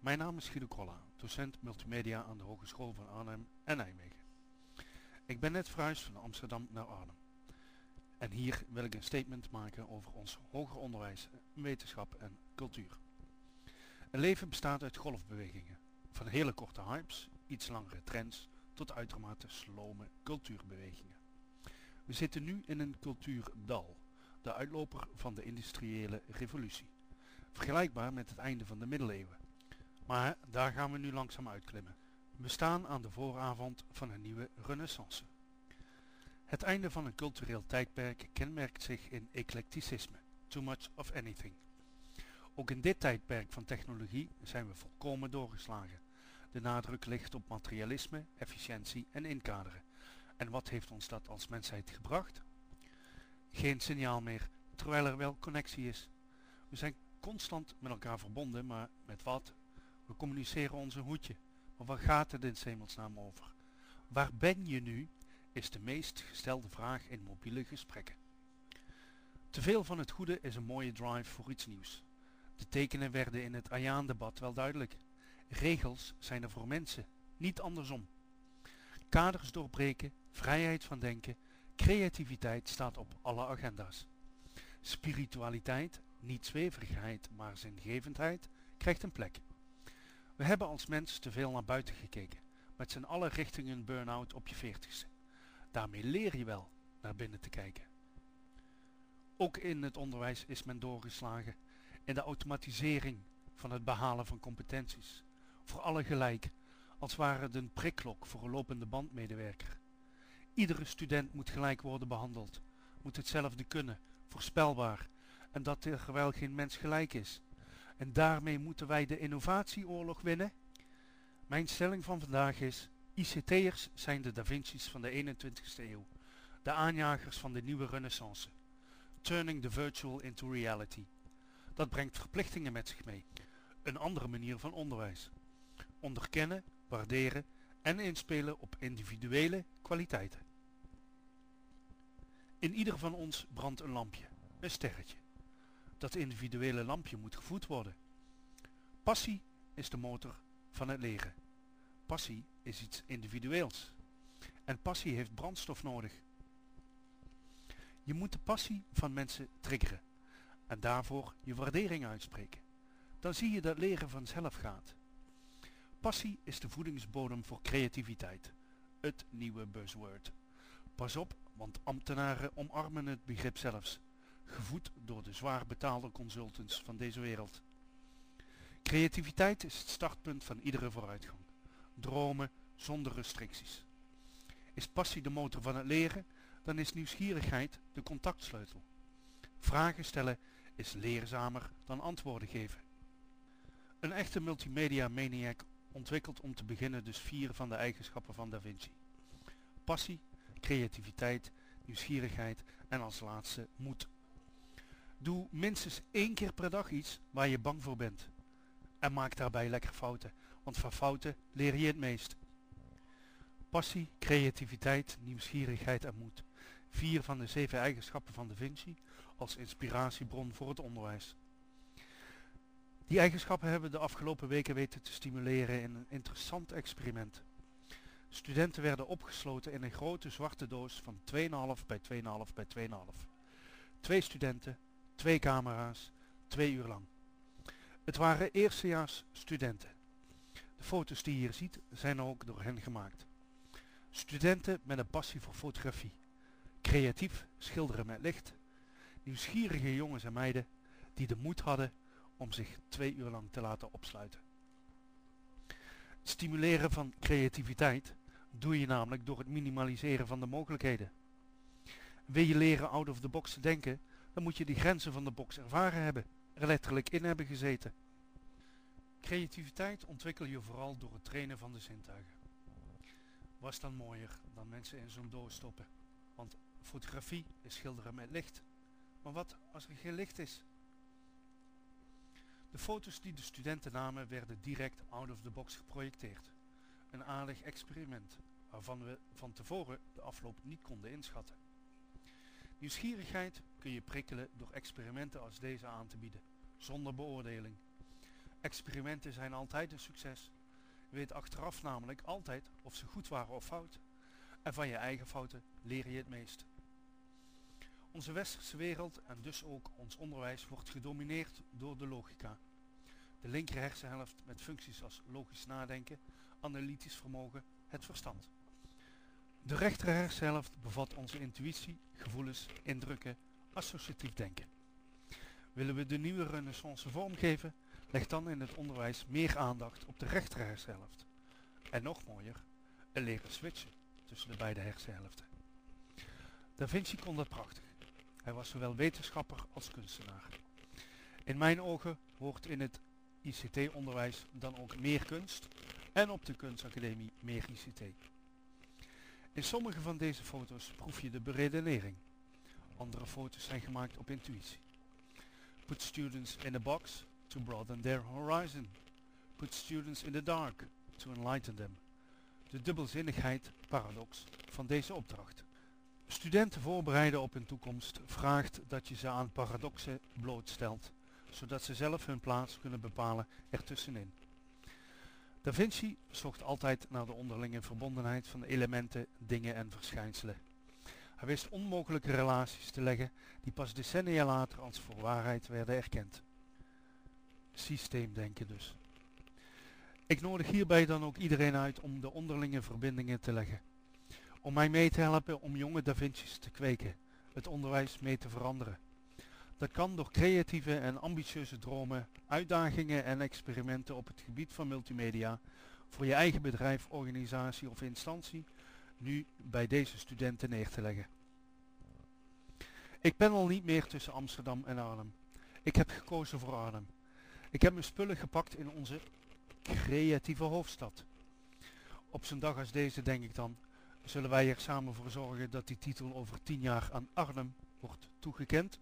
Mijn naam is Guido Krolla, docent multimedia aan de Hogeschool van Arnhem en Nijmegen. Ik ben net verhuisd van Amsterdam naar Arnhem. En hier wil ik een statement maken over ons hoger onderwijs, wetenschap en cultuur. Een leven bestaat uit golfbewegingen. Van hele korte hypes, iets langere trends, tot uitermate slome cultuurbewegingen. We zitten nu in een cultuurdal, de uitloper van de industriële revolutie. Vergelijkbaar met het einde van de middeleeuwen. Maar daar gaan we nu langzaam uitklimmen. We staan aan de vooravond van een nieuwe renaissance. Het einde van een cultureel tijdperk kenmerkt zich in eclecticisme, too much of anything. Ook in dit tijdperk van technologie zijn we volkomen doorgeslagen. De nadruk ligt op materialisme, efficiëntie en inkaderen. En wat heeft ons dat als mensheid gebracht? Geen signaal meer, terwijl er wel connectie is. We zijn constant met elkaar verbonden, maar met wat? We communiceren onze hoedje. Maar waar gaat het in hemelsnaam over? Waar ben je nu? Is de meest gestelde vraag in mobiele gesprekken. Te veel van het goede is een mooie drive voor iets nieuws. De tekenen werden in het Ayaan-debat wel duidelijk. Regels zijn er voor mensen, niet andersom. Kaders doorbreken, vrijheid van denken, creativiteit staat op alle agenda's. Spiritualiteit, niet zweverigheid, maar zingevendheid, krijgt een plek. We hebben als mens te veel naar buiten gekeken, met z'n allen richting een burn-out op je veertigste. Daarmee leer je wel naar binnen te kijken. Ook in het onderwijs is men doorgeslagen in de automatisering van het behalen van competenties. Voor alle gelijk, als ware het een prikklok voor een lopende bandmedewerker. Iedere student moet gelijk worden behandeld, moet hetzelfde kunnen, voorspelbaar, en dat terwijl geen mens gelijk is. En daarmee moeten wij de innovatieoorlog winnen? Mijn stelling van vandaag is, ICT'ers zijn de Da Vinci's van de 21ste eeuw, de aanjagers van de nieuwe renaissance. Turning the virtual into reality. Dat brengt verplichtingen met zich mee. Een andere manier van onderwijs. Onderkennen, waarderen en inspelen op individuele kwaliteiten. In ieder van ons brandt een lampje, een sterretje. Dat individuele lampje moet gevoed worden. Passie is de motor van het leren. Passie is iets individueels. En passie heeft brandstof nodig. Je moet de passie van mensen triggeren en daarvoor je waardering uitspreken. Dan zie je dat leren vanzelf gaat. Passie is de voedingsbodem voor creativiteit. Het nieuwe buzzword. Pas op, want ambtenaren omarmen het begrip zelfs. Gevoed door de zwaar betaalde consultants van deze wereld. Creativiteit is het startpunt van iedere vooruitgang. Dromen zonder restricties. Is passie de motor van het leren, dan is nieuwsgierigheid de contactsleutel. Vragen stellen is leerzamer dan antwoorden geven. Een echte multimedia maniac ontwikkelt om te beginnen dus vier van de eigenschappen van Da Vinci. Passie, creativiteit, nieuwsgierigheid en als laatste moed. Doe minstens één keer per dag iets waar je bang voor bent. En maak daarbij lekker fouten, want van fouten leer je het meest. Passie, creativiteit, nieuwsgierigheid en moed. Vier van de zeven eigenschappen van Da Vinci als inspiratiebron voor het onderwijs. Die eigenschappen hebben we de afgelopen weken weten te stimuleren in een interessant experiment. Studenten werden opgesloten in een grote zwarte doos van 2,5 bij 2,5 bij 2,5. Twee studenten, twee camera's, twee uur lang. Het waren eerstejaars studenten. De foto's die je hier ziet zijn ook door hen gemaakt. Studenten met een passie voor fotografie. Creatief schilderen met licht. Nieuwsgierige jongens en meiden die de moed hadden om zich twee uur lang te laten opsluiten. Stimuleren van creativiteit doe je namelijk door het minimaliseren van de mogelijkheden. Wil je leren out of the box te denken, moet je de grenzen van de box ervaren hebben, er letterlijk in hebben gezeten. Creativiteit ontwikkel je vooral door het trainen van de zintuigen. Was dan mooier dan mensen in zo'n doos stoppen? Want fotografie is schilderen met licht. Maar wat als er geen licht is? De foto's die de studenten namen werden direct out of the box geprojecteerd. Een aardig experiment, waarvan we van tevoren de afloop niet konden inschatten. Nieuwsgierigheid kun je prikkelen door experimenten als deze aan te bieden, zonder beoordeling. Experimenten zijn altijd een succes. Je weet achteraf namelijk altijd of ze goed waren of fout. En van je eigen fouten leer je het meest. Onze westerse wereld en dus ook ons onderwijs wordt gedomineerd door de logica. De linker hersenhelft met functies als logisch nadenken, analytisch vermogen, het verstand. De rechter hersenhelft bevat onze intuïtie, gevoelens, indrukken, associatief denken. Willen we de nieuwe renaissance vormgeven, leg dan in het onderwijs meer aandacht op de rechter hersenhelft. En nog mooier, een leren switchen tussen de beide hersenhelften. Da Vinci kon dat prachtig. Hij was zowel wetenschapper als kunstenaar. In mijn ogen hoort in het ICT-onderwijs dan ook meer kunst en op de kunstacademie meer ICT. In sommige van deze foto's proef je de beredenering. Andere foto's zijn gemaakt op intuïtie. Put students in a box to broaden their horizon. Put students in the dark to enlighten them. De dubbelzinnigheid, paradox, van deze opdracht. Studenten voorbereiden op hun toekomst vraagt dat je ze aan paradoxen blootstelt, zodat ze zelf hun plaats kunnen bepalen ertussenin. Da Vinci zocht altijd naar de onderlinge verbondenheid van elementen, dingen en verschijnselen. Hij wist onmogelijke relaties te leggen die pas decennia later als voor waarheid werden erkend. Systeemdenken dus. Ik nodig hierbij dan ook iedereen uit om de onderlinge verbindingen te leggen. Om mij mee te helpen om jonge Da Vinci's te kweken, het onderwijs mee te veranderen. Dat kan door creatieve en ambitieuze dromen, uitdagingen en experimenten op het gebied van multimedia voor je eigen bedrijf, organisatie of instantie nu bij deze studenten neer te leggen. Ik ben al niet meer tussen Amsterdam en Arnhem. Ik heb gekozen voor Arnhem. Ik heb mijn spullen gepakt in onze creatieve hoofdstad. Op zo'n dag als deze denk ik dan, zullen wij er samen voor zorgen dat die titel over tien jaar aan Arnhem wordt toegekend?